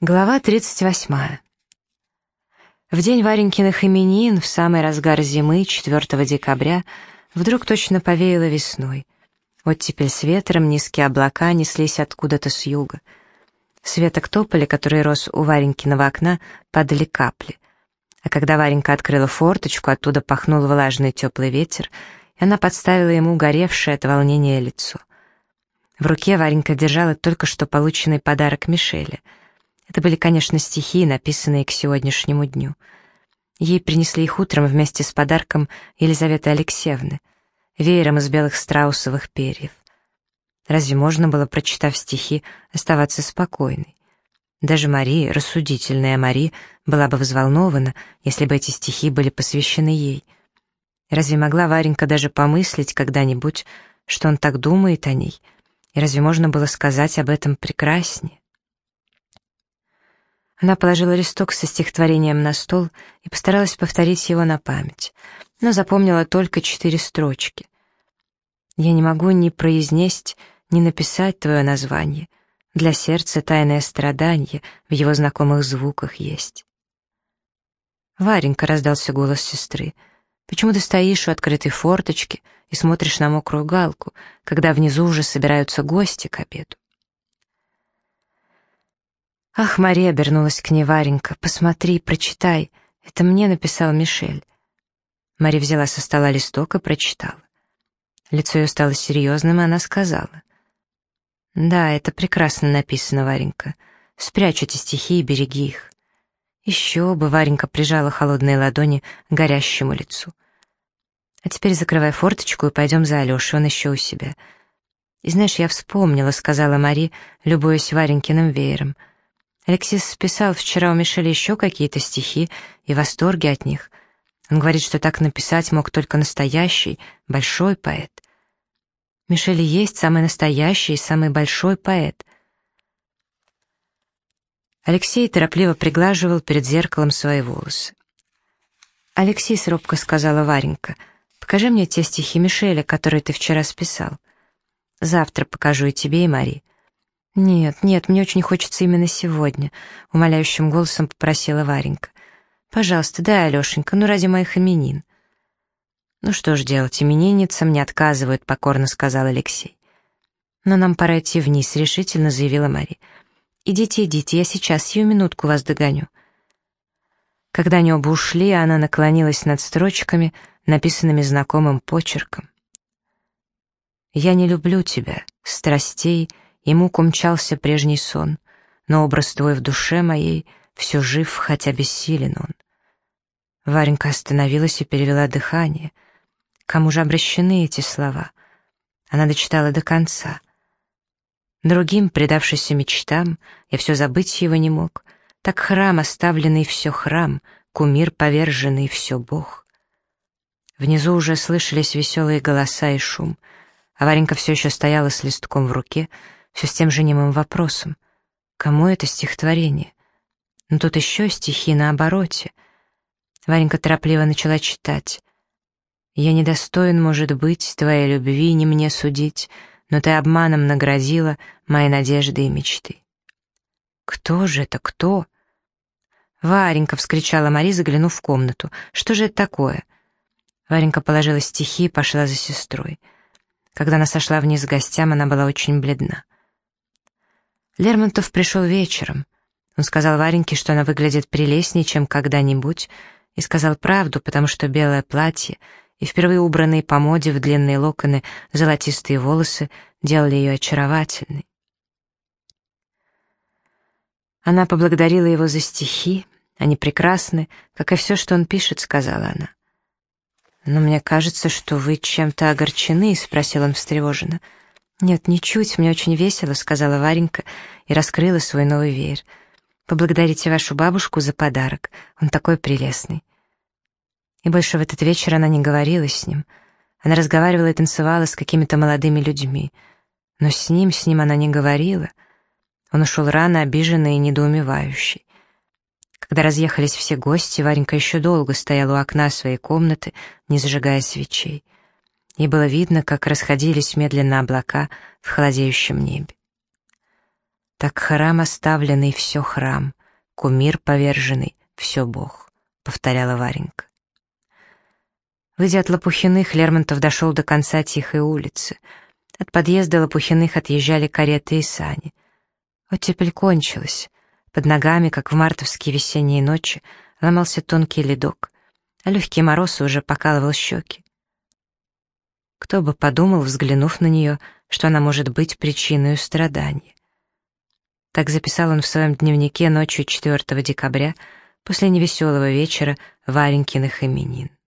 Глава 38. В день Варенькиных именин, в самый разгар зимы, 4 декабря, вдруг точно повеяло весной. Вот теперь с ветром низкие облака неслись откуда-то с юга. С веток тополя, который рос у Варенькиного окна, падали капли. А когда Варенька открыла форточку, оттуда пахнул влажный теплый ветер, и она подставила ему горевшее от волнения лицо. В руке Варенька держала только что полученный подарок Мишеля — это были, конечно, стихи, написанные к сегодняшнему дню. Ей принесли их утром вместе с подарком Елизаветы Алексеевны, веером из белых страусовых перьев. Разве можно было, прочитав стихи, оставаться спокойной? Даже Мария, рассудительная Мария, была бы взволнована, если бы эти стихи были посвящены ей. Разве могла Варенька даже помыслить когда-нибудь, что он так думает о ней? И разве можно было сказать об этом прекраснее? Она положила листок со стихотворением на стол и постаралась повторить его на память, но запомнила только четыре строчки. «Я не могу ни произнесть, ни написать твое название. Для сердца тайное страдание в его знакомых звуках есть». «Варенька», — раздался голос сестры, — «почему ты стоишь у открытой форточки и смотришь на мокрую галку, когда внизу уже собираются гости к обеду?» «Ах, Мария!» — обернулась к ней Варенька. «Посмотри, прочитай. Это мне написал Мишель». Мария взяла со стола листок и прочитала. Лицо ее стало серьезным, и она сказала. «Да, это прекрасно написано, Варенька. Спрячь эти стихи и береги их». Еще бы Варенька прижала холодные ладони к горящему лицу. «А теперь закрывай форточку и пойдем за Алешей, он еще у себя». «И знаешь, я вспомнила», — сказала Мари, любуясь Варенькиным веером — Алексис списал вчера у Мишеля еще какие-то стихи и восторги от них. Он говорит, что так написать мог только настоящий, большой поэт. Мишель есть самый настоящий и самый большой поэт. Алексей торопливо приглаживал перед зеркалом свои волосы. «Алексей», — робко сказала Варенька, — «покажи мне те стихи Мишеля, которые ты вчера списал. Завтра покажу и тебе, и Мари». «Нет, нет, мне очень хочется именно сегодня», — умоляющим голосом попросила Варенька. «Пожалуйста, дай, Алешенька, ну ради моих именин». «Ну что ж делать, именинницам не отказывают», — покорно сказал Алексей. «Но нам пора идти вниз», — решительно заявила Мария. «Идите, идите, я сейчас, сию минутку вас догоню». Когда они оба ушли, она наклонилась над строчками, написанными знакомым почерком. «Я не люблю тебя, страстей, — Ему кумчался прежний сон, но образ твой в душе моей все жив, хотя бессилен он. Варенька остановилась и перевела дыхание. Кому же обращены эти слова? Она дочитала до конца. Другим, предавшийся мечтам, я все забыть его не мог. Так храм, оставленный все храм, кумир поверженный все Бог. Внизу уже слышались веселые голоса и шум, а Варенька все еще стояла с листком в руке, все с тем же немым вопросом. Кому это стихотворение? Но ну, тут еще стихи на обороте. Варенька торопливо начала читать. «Я недостоин, может быть, твоей любви не мне судить, но ты обманом наградила мои надежды и мечты». «Кто же это, кто?» «Варенька!» — вскричала Мари, заглянув в комнату. «Что же это такое?» Варенька положила стихи и пошла за сестрой. Когда она сошла вниз к гостям, она была очень бледна. Лермонтов пришел вечером. Он сказал Вареньке, что она выглядит прелестнее, чем когда-нибудь, и сказал правду, потому что белое платье и впервые убранные по моде в длинные локоны золотистые волосы делали ее очаровательной. Она поблагодарила его за стихи, они прекрасны, как и все, что он пишет, сказала она. «Но мне кажется, что вы чем-то огорчены», — спросил он встревоженно. «Нет, ничуть, мне очень весело», — сказала Варенька и раскрыла свой новый веер. «Поблагодарите вашу бабушку за подарок, он такой прелестный». И больше в этот вечер она не говорила с ним. Она разговаривала и танцевала с какими-то молодыми людьми. Но с ним, с ним она не говорила. Он ушел рано, обиженный и недоумевающий. Когда разъехались все гости, Варенька еще долго стояла у окна своей комнаты, не зажигая свечей и было видно, как расходились медленно облака в холодеющем небе. Так храм оставленный, все храм, кумир поверженный, все Бог, повторяла Варенька. Выйдя от Лопухиных, Лермонтов дошел до конца тихой улицы. От подъезда Лопухиных отъезжали кареты и сани. Оттепель кончилась. Под ногами, как в мартовские весенние ночи, ломался тонкий ледок, а легкий мороз уже покалывал щеки. Кто бы подумал, взглянув на нее, что она может быть причиной страдания. Так записал он в своем дневнике ночью 4 декабря после невеселого вечера Варенькиных именин.